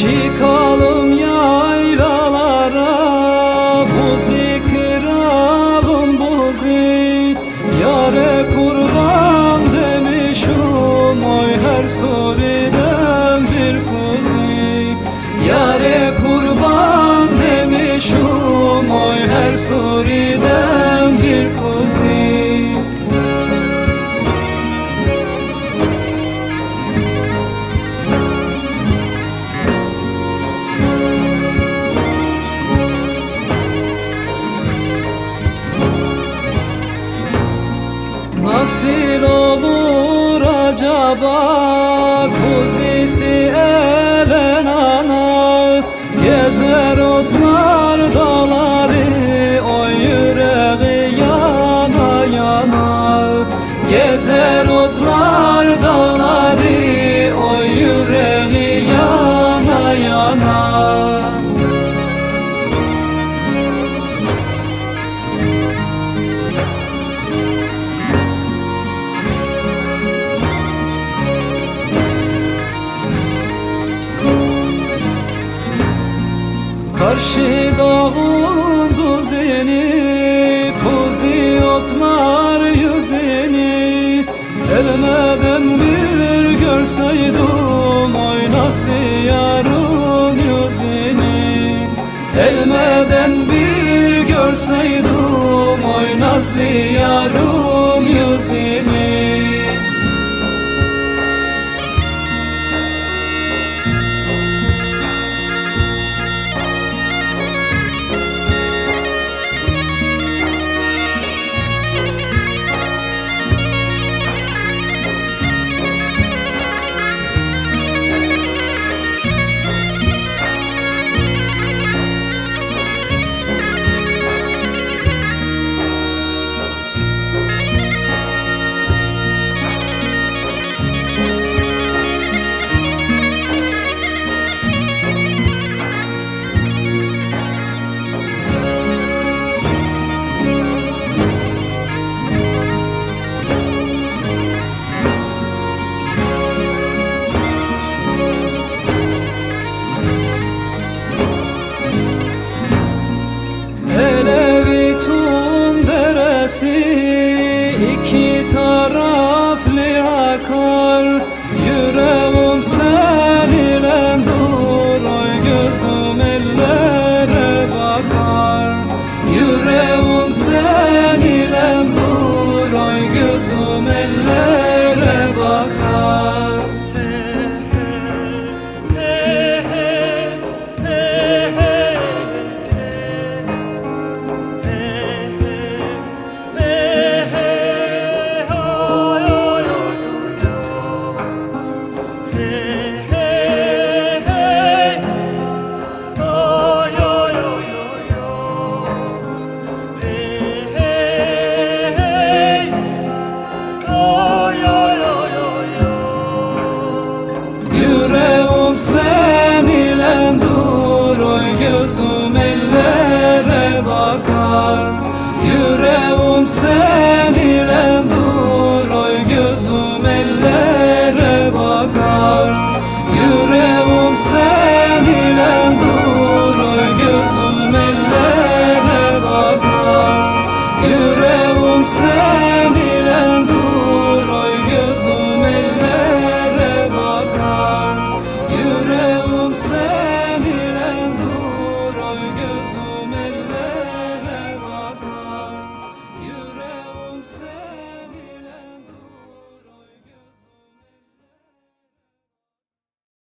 Çıkalım yaylalara Nasıl olur acaba? Kuzisi elen ana Gezer otlar dağları o yüreği yana yana. Gezer otlar dağları Karşı dağın düzeni Kuzi otlar yüzeni. Elmeden bir görseydim Oy nazlı yarın yüzini Elmeden bir görseydim ki there.